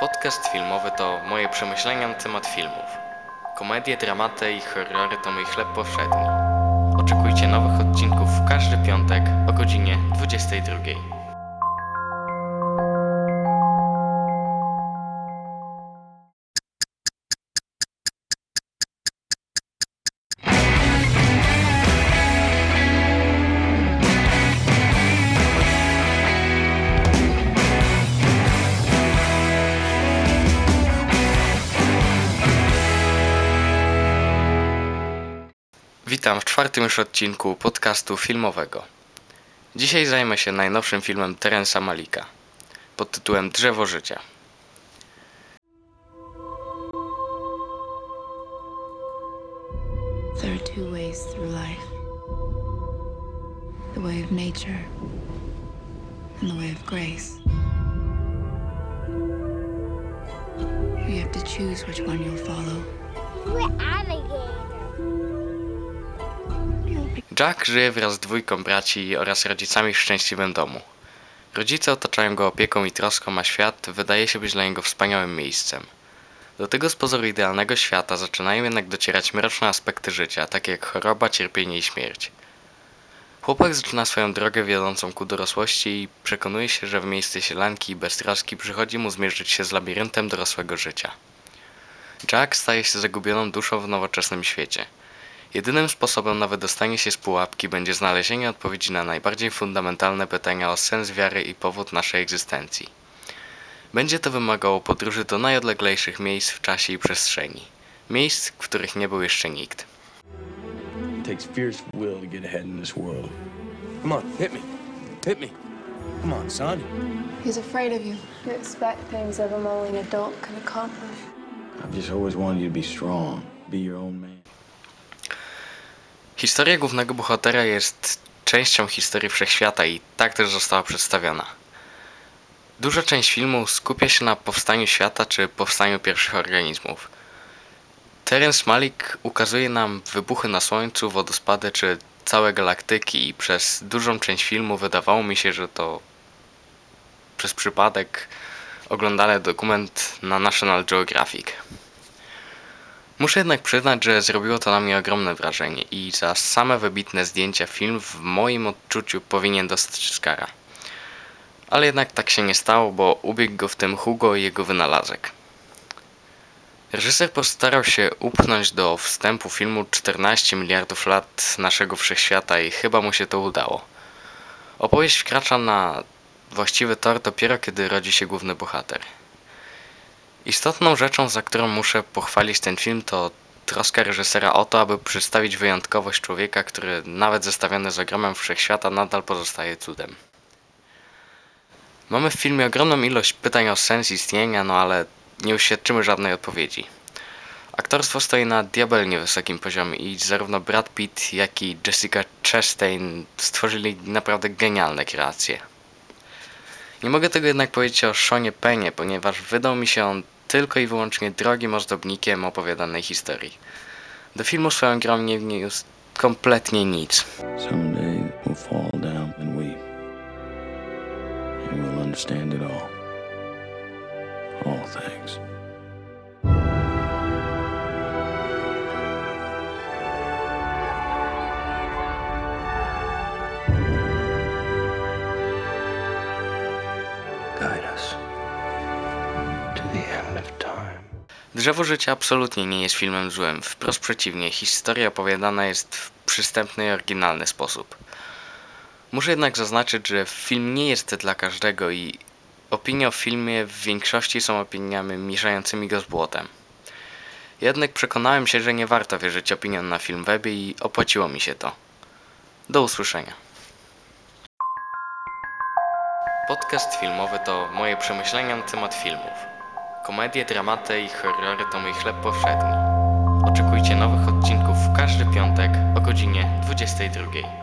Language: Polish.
Podcast filmowy to moje przemyślenia na temat filmów. Komedie, dramaty i horrory to mój chleb powszedni. Oczekujcie nowych odcinków w każdy piątek o godzinie 22. Witam w czwartym już odcinku podcastu filmowego. Dzisiaj zajmę się najnowszym filmem Terensa Malika pod tytułem Drzewo Życia. There are two ways through life the way of nature and the way of grace. You have to choose which one you'll follow. We're alligator. Jack żyje wraz z dwójką braci oraz rodzicami w szczęśliwym domu. Rodzice otaczają go opieką i troską, a świat wydaje się być dla niego wspaniałym miejscem. Do tego z pozoru idealnego świata zaczynają jednak docierać mroczne aspekty życia, takie jak choroba, cierpienie i śmierć. Chłopak zaczyna swoją drogę wiodącą ku dorosłości i przekonuje się, że w miejsce sielanki i beztroski przychodzi mu zmierzyć się z labiryntem dorosłego życia. Jack staje się zagubioną duszą w nowoczesnym świecie. Jedynym sposobem na wydostanie się z pułapki będzie znalezienie odpowiedzi na najbardziej fundamentalne pytania o sens wiary i powód naszej egzystencji. Będzie to wymagało podróży do najodleglejszych miejsc w czasie i przestrzeni. Miejsc, w których nie był jeszcze nikt. Takes fierce will to get ahead in this world. Come on, hit me. Hit me. Come on, son. He's afraid of you. You expect things of him only an adult can accomplish. I've just always wanted you to be strong, be your own man. Historia głównego bohatera jest częścią historii wszechświata i tak też została przedstawiona. Duża część filmu skupia się na powstaniu świata czy powstaniu pierwszych organizmów. Terence Malik ukazuje nam wybuchy na Słońcu, wodospady czy całe galaktyki i przez dużą część filmu wydawało mi się, że to przez przypadek oglądany dokument na National Geographic. Muszę jednak przyznać, że zrobiło to na mnie ogromne wrażenie i za same wybitne zdjęcia film w moim odczuciu powinien dostać Oscara. Ale jednak tak się nie stało, bo ubiegł go w tym Hugo i jego wynalazek. Reżyser postarał się upchnąć do wstępu filmu 14 miliardów lat naszego wszechświata i chyba mu się to udało. Opowieść wkracza na właściwy tor dopiero kiedy rodzi się główny bohater. Istotną rzeczą, za którą muszę pochwalić ten film, to troska reżysera o to, aby przedstawić wyjątkowość człowieka, który nawet zestawiony z ogromem wszechświata nadal pozostaje cudem. Mamy w filmie ogromną ilość pytań o sens istnienia, no ale nie uświadczymy żadnej odpowiedzi. Aktorstwo stoi na diabelnie wysokim poziomie i zarówno Brad Pitt, jak i Jessica Chastain stworzyli naprawdę genialne kreacje. Nie mogę tego jednak powiedzieć o Seanie Penie, ponieważ wydał mi się on tylko i wyłącznie drogim ozdobnikiem opowiadanej historii. Do filmu swoją grą nie wniósł kompletnie nic. All things. Drzewo Życia absolutnie nie jest filmem złym, wprost przeciwnie, historia opowiadana jest w przystępny i oryginalny sposób. Muszę jednak zaznaczyć, że film nie jest dla każdego i opinie o filmie w większości są opiniami mieszającymi go z błotem. Jednak przekonałem się, że nie warto wierzyć opiniom na Filmwebie i opłaciło mi się to. Do usłyszenia. Podcast filmowy to moje przemyślenia na temat filmów. Komedie, dramaty i horrory to mój chleb powszedni. Oczekujcie nowych odcinków w każdy piątek o godzinie 22.